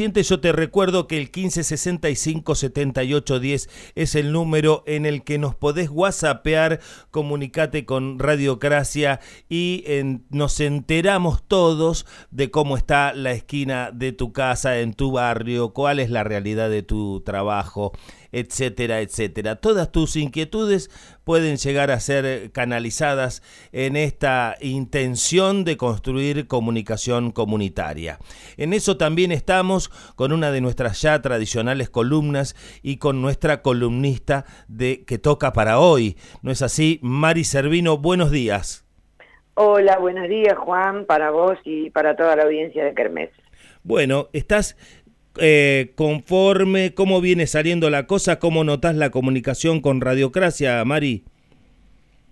yo te recuerdo que el 1565 7810 es el número en el que nos podés whatsappear, comunicate con Radiocracia y nos enteramos todos de cómo está la esquina de tu casa, en tu barrio, cuál es la realidad de tu trabajo etcétera, etcétera. Todas tus inquietudes pueden llegar a ser canalizadas en esta intención de construir comunicación comunitaria. En eso también estamos con una de nuestras ya tradicionales columnas y con nuestra columnista de que toca para hoy. ¿No es así? Mari Servino, buenos días. Hola, buenos días Juan, para vos y para toda la audiencia de Kermés. Bueno, estás eh, conforme, cómo viene saliendo la cosa, cómo notas la comunicación con Radiocracia, Mari.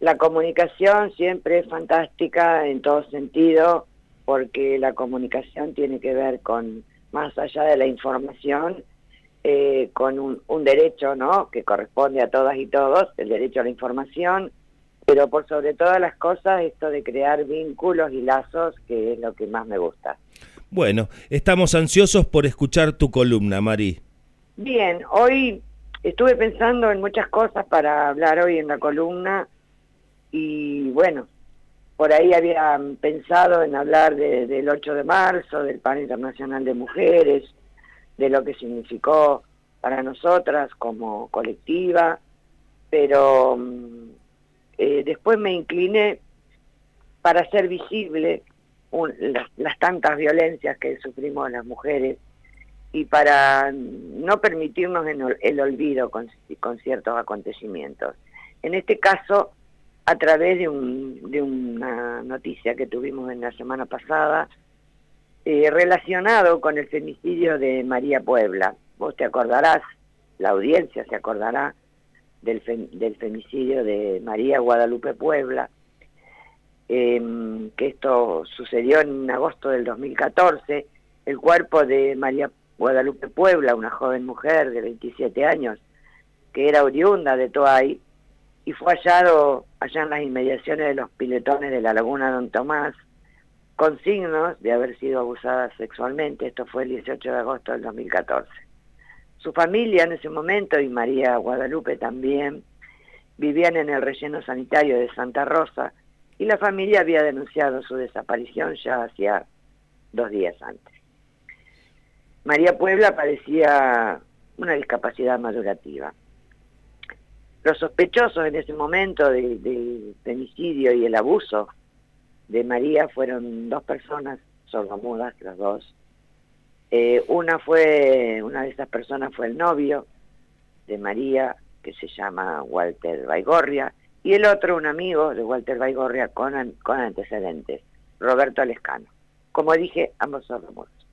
La comunicación siempre es fantástica en todo sentido, porque la comunicación tiene que ver con, más allá de la información, eh, con un, un, derecho ¿no? que corresponde a todas y todos, el derecho a la información, pero por sobre todas las cosas esto de crear vínculos y lazos, que es lo que más me gusta. Bueno, estamos ansiosos por escuchar tu columna, Mari. Bien, hoy estuve pensando en muchas cosas para hablar hoy en la columna y bueno, por ahí había pensado en hablar del 8 de marzo, del Pan Internacional de Mujeres, de lo que significó para nosotras como colectiva, pero mm, eh, después me incliné para hacer visible las, tantas violencias que sufrimos las mujeres y para no permitirnos el, olvido con, ciertos acontecimientos. En este caso, a través de, una noticia que tuvimos en la semana pasada, eh, relacionado con el femicidio de María Puebla. Vos te acordarás, la audiencia se acordará del, del femicidio de María Guadalupe Puebla, eh, que esto sucedió en agosto del 2014, el cuerpo de María Guadalupe Puebla, una joven mujer de 27 años, que era oriunda de Toay, y fue hallado allá en las inmediaciones de los piletones de la laguna Don Tomás, con signos de haber sido abusada sexualmente, esto fue el 18 de agosto del 2014. Su familia en ese momento, y María Guadalupe también, vivían en el relleno sanitario de Santa Rosa, y la familia había denunciado su desaparición ya hacía dos días antes. María Puebla padecía una discapacidad madurativa. Los sospechosos en ese momento del femicidio y el abuso de María fueron dos personas sordomudas, las dos. Eh, una fue, una de esas personas fue el novio de María, que se llama Walter Baigorria, y el otro un amigo de Walter Baigorria con, antecedentes, Roberto Lescano. Como dije, ambos son muertos.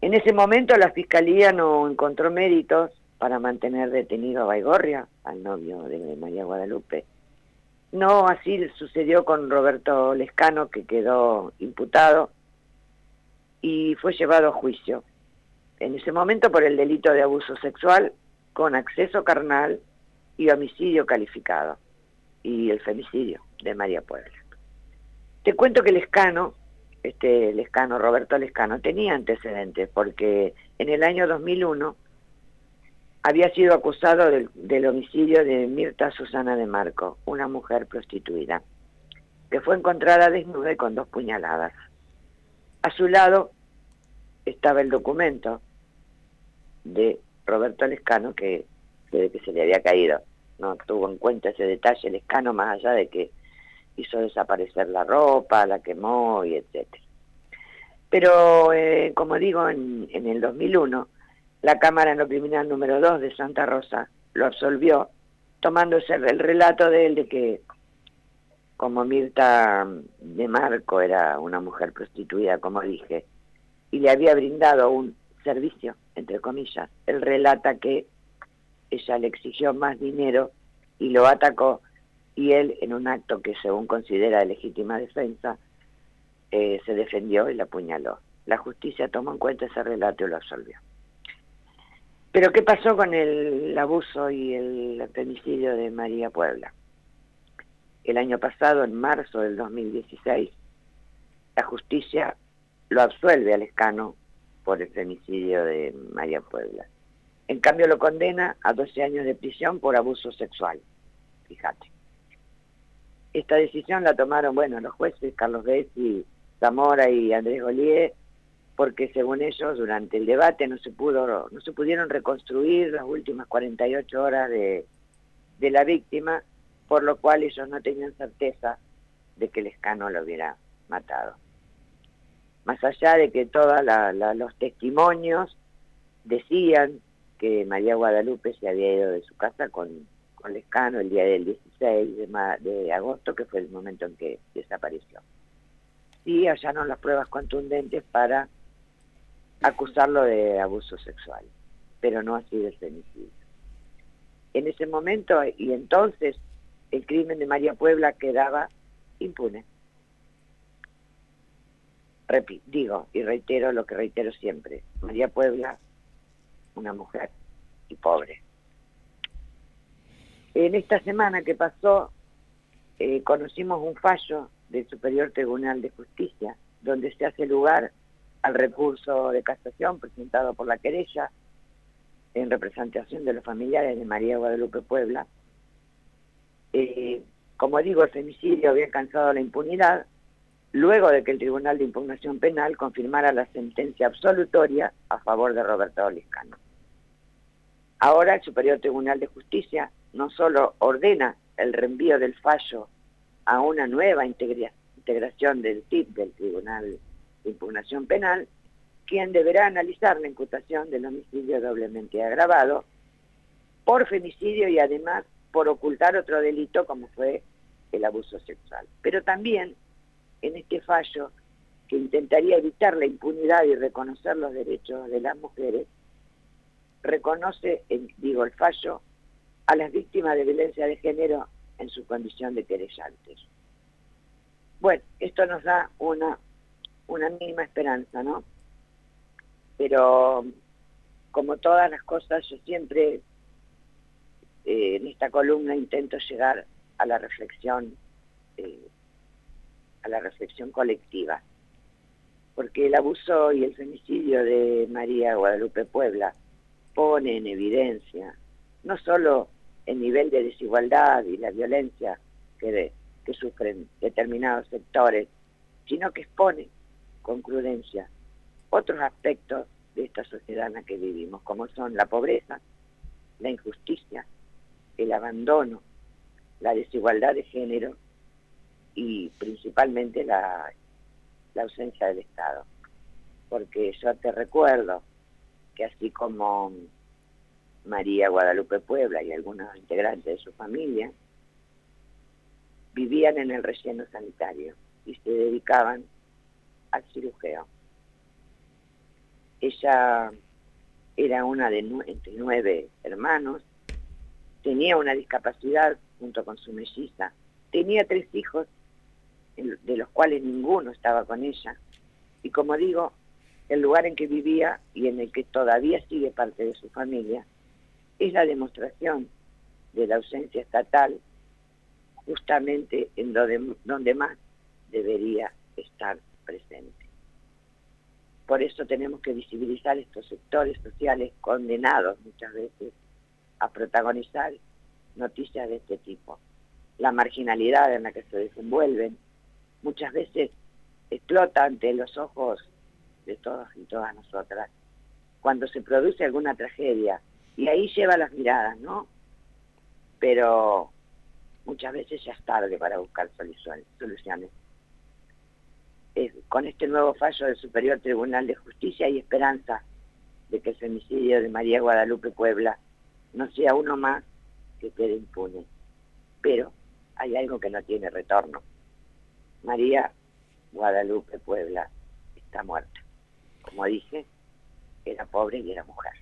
En ese momento la fiscalía no encontró méritos para mantener detenido a Baigorria, al novio de María Guadalupe. No así sucedió con Roberto Lescano, que quedó imputado y fue llevado a juicio. En ese momento por el delito de abuso sexual con acceso carnal y homicidio calificado y el femicidio de María Puebla. Te cuento que Lescano, este Lescano, Roberto Lescano, tenía antecedentes porque en el año 2001 había sido acusado del, del homicidio de Mirta Susana de Marco, una mujer prostituida, que fue encontrada desnuda y con dos puñaladas. A su lado estaba el documento de Roberto Lescano que, que se le había caído no tuvo en cuenta ese detalle el escano más allá de que hizo desaparecer la ropa, la quemó y etcétera. Pero, eh, como digo, en, en el 2001, la Cámara No Criminal número 2 de Santa Rosa lo absolvió, tomándose el relato de él de que, como Mirta de Marco era una mujer prostituida, como dije, y le había brindado un servicio, entre comillas, él relata que ella le exigió más dinero y lo atacó y él en un acto que según considera de legítima defensa eh, se defendió y la apuñaló. La justicia tomó en cuenta ese relato y lo absolvió. Pero ¿qué pasó con el abuso y el femicidio de María Puebla? El año pasado, en marzo del 2016, la justicia lo absuelve al escano por el femicidio de María Puebla. En cambio lo condena a 12 años de prisión por abuso sexual. Fíjate. Esta decisión la tomaron, bueno, los jueces Carlos Bessi, Zamora y Andrés Golier, porque según ellos durante el debate no se pudo no se pudieron reconstruir las últimas 48 horas de, de la víctima, por lo cual ellos no tenían certeza de que el escano lo hubiera matado. Más allá de que todos los testimonios decían que María Guadalupe se había ido de su casa con, con Lescano el día del 16 de, de agosto, que fue el momento en que desapareció. Sí hallaron las pruebas contundentes para acusarlo de abuso sexual, pero no así de femicidio. En ese momento y entonces el crimen de María Puebla quedaba impune. digo y reitero lo que reitero siempre, María Puebla una mujer y pobre. En esta semana que pasó, eh, conocimos un fallo del Superior Tribunal de Justicia, donde se hace lugar al recurso de casación presentado por la querella en representación de los familiares de María Guadalupe Puebla. Eh, como digo, el femicidio había alcanzado la impunidad luego de que el Tribunal de Impugnación Penal confirmara la sentencia absolutoria a favor de Roberto Oliscano. Ahora el Superior Tribunal de Justicia no solo ordena el reenvío del fallo a una nueva integración del TIP, del Tribunal de Impugnación Penal, quien deberá analizar la imputación del homicidio doblemente agravado por femicidio y además por ocultar otro delito como fue el abuso sexual. Pero también en este fallo que intentaría evitar la impunidad y reconocer los derechos de las mujeres, reconoce, digo, el fallo a las víctimas de violencia de género en su condición de querellantes. Bueno, esto nos da una, una mínima esperanza, ¿no? Pero como todas las cosas, yo siempre eh, en esta columna intento llegar a la reflexión, eh, a la reflexión colectiva, porque el abuso y el femicidio de María Guadalupe Puebla pone en evidencia no solo el nivel de desigualdad y la violencia que, que sufren determinados sectores, sino que expone con prudencia otros aspectos de esta sociedad en la que vivimos, como son la pobreza, la injusticia, el abandono, la desigualdad de género y principalmente la, la ausencia del Estado. Porque yo te recuerdo que así como María Guadalupe Puebla y algunos integrantes de su familia vivían en el relleno sanitario y se dedicaban al cirujeo. Ella era una de entre nueve hermanos, tenía una discapacidad junto con su melliza, tenía tres hijos, de los cuales ninguno estaba con ella, y como digo, el lugar en que vivía y en el que todavía sigue parte de su familia, es la demostración de la ausencia estatal justamente en donde, donde más debería estar presente. Por eso tenemos que visibilizar estos sectores sociales condenados muchas veces a protagonizar noticias de este tipo. La marginalidad en la que se desenvuelven muchas veces explota ante los ojos de todos y todas nosotras. Cuando se produce alguna tragedia, y ahí lleva las miradas, ¿no? Pero muchas veces ya es tarde para buscar soluciones. con este nuevo fallo del Superior Tribunal de Justicia hay esperanza de que el femicidio de María Guadalupe Puebla no sea uno más que quede impune. Pero hay algo que no tiene retorno. María Guadalupe Puebla está muerta como dije, era pobre y era mujer.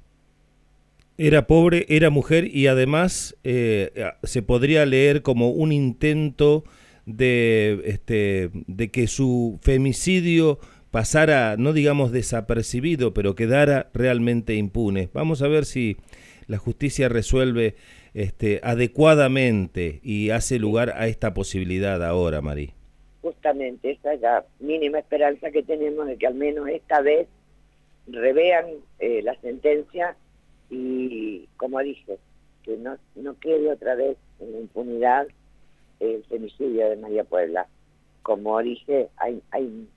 Era pobre, era mujer y además eh, se podría leer como un intento de, este, de que su femicidio pasara, no digamos desapercibido, pero quedara realmente impune. Vamos a ver si la justicia resuelve este, adecuadamente y hace lugar a esta posibilidad ahora, Marí justamente esa es la mínima esperanza que tenemos de que al menos esta vez revean eh, la sentencia y, como dije, que no, no quede otra vez en la impunidad el femicidio de María Puebla. Como dije, hay, hay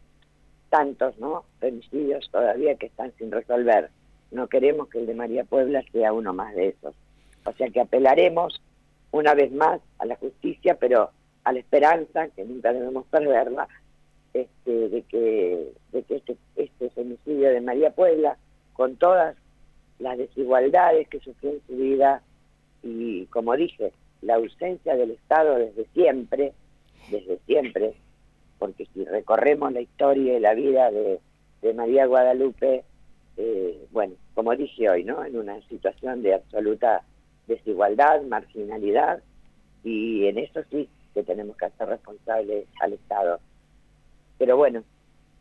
tantos ¿no? femicidios todavía que están sin resolver. No queremos que el de María Puebla sea uno más de esos. O sea que apelaremos una vez más a la justicia, pero a la esperanza, que nunca debemos perderla, este, de que, de que este, este femicidio de María Puebla, con todas las desigualdades que sufrió en su vida y, como dije, la ausencia del Estado desde siempre, desde siempre, porque si recorremos la historia y la vida de, María Guadalupe, eh, bueno, como dije hoy, ¿no? En una situación de absoluta desigualdad, marginalidad, y en eso sí que tenemos que hacer responsables al Estado. Pero bueno,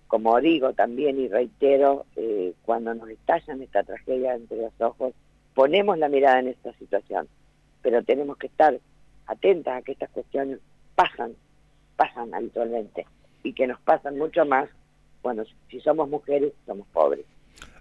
como digo también y reitero, eh, cuando nos estallan esta tragedia entre los ojos, ponemos la mirada en esta situación, pero tenemos que estar atentas a que estas cuestiones pasan, pasan habitualmente, y que nos pasan mucho más cuando si somos mujeres somos pobres.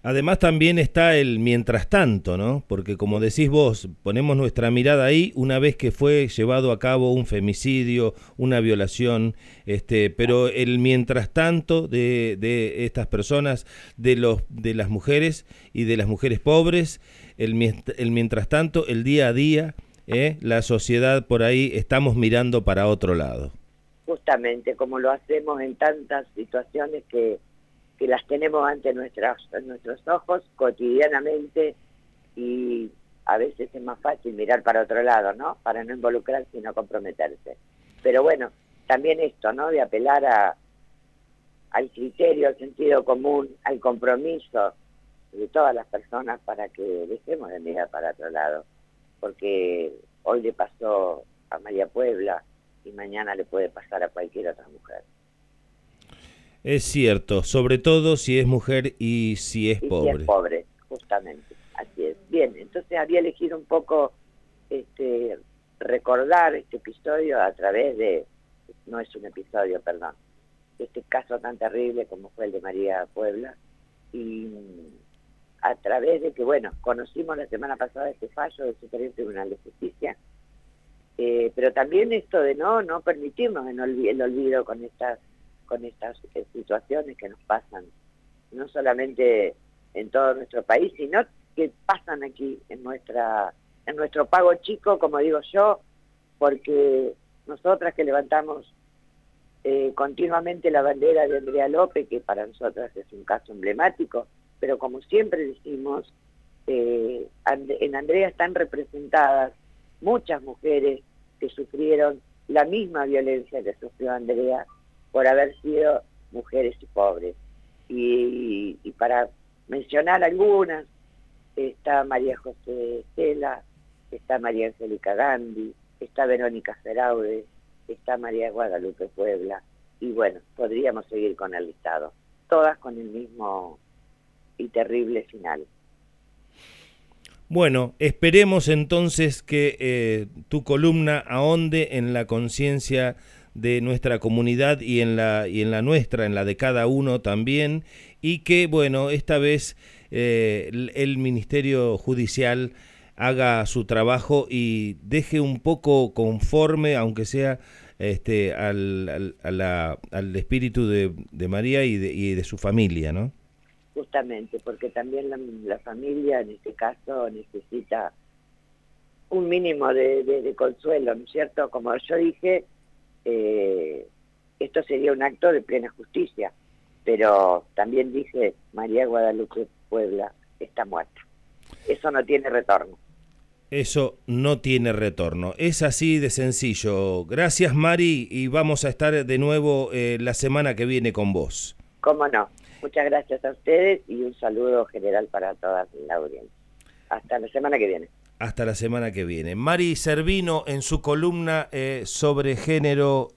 Además también está el mientras tanto, ¿no? Porque como decís vos, ponemos nuestra mirada ahí una vez que fue llevado a cabo un femicidio, una violación, este, pero el mientras tanto de, de estas personas, de los de las mujeres y de las mujeres pobres, el, el mientras tanto, el día a día, ¿eh? la sociedad por ahí estamos mirando para otro lado. Justamente, como lo hacemos en tantas situaciones que que las tenemos ante nuestros, nuestros ojos cotidianamente y a veces es más fácil mirar para otro lado, ¿no? Para no involucrarse y no comprometerse. Pero bueno, también esto, ¿no? De apelar a, al criterio, al sentido común, al compromiso de todas las personas para que dejemos de mirar para otro lado. Porque hoy le pasó a María Puebla y mañana le puede pasar a cualquier otra mujer. Es cierto, sobre todo si es mujer y si es pobre. Si es pobre, justamente, así es. Bien, entonces había elegido un poco este, recordar este episodio a través de, no es un episodio, perdón, este caso tan terrible como fue el de María Puebla, y a través de que, bueno, conocimos la semana pasada este fallo del Superior Tribunal de Justicia, eh, pero también esto de no no permitirnos el olvido con estas con estas eh, situaciones que nos pasan, no solamente en todo nuestro país, sino que pasan aquí en nuestra en nuestro pago chico, como digo yo, porque nosotras que levantamos eh, continuamente la bandera de Andrea López, que para nosotras es un caso emblemático, pero como siempre decimos, eh, en Andrea están representadas muchas mujeres que sufrieron la misma violencia que sufrió Andrea por haber sido mujeres y pobres. Y, para mencionar algunas, está María José Estela, está María Angélica Gandhi, está Verónica Feraude, está María Guadalupe Puebla, y bueno, podríamos seguir con el listado, todas con el mismo y terrible final. Bueno, esperemos entonces que eh, tu columna ahonde en la conciencia de nuestra comunidad y en la y en la nuestra, en la de cada uno también, y que bueno, esta vez eh, el, Ministerio Judicial haga su trabajo y deje un poco conforme, aunque sea este, al, al, espíritu de, de María y de, y de, su familia, ¿no? Justamente, porque también la, familia en este caso necesita un mínimo de, de, consuelo, ¿no es cierto? Como yo dije, eh, esto sería un acto de plena justicia, pero también dice María Guadalupe Puebla está muerta. Eso no tiene retorno. Eso no tiene retorno. Es así de sencillo. Gracias Mari y vamos a estar de nuevo eh, la semana que viene con vos. Cómo no. Muchas gracias a ustedes y un saludo general para toda la audiencia. Hasta la semana que viene hasta la semana que viene. Mari Servino en su columna eh, sobre género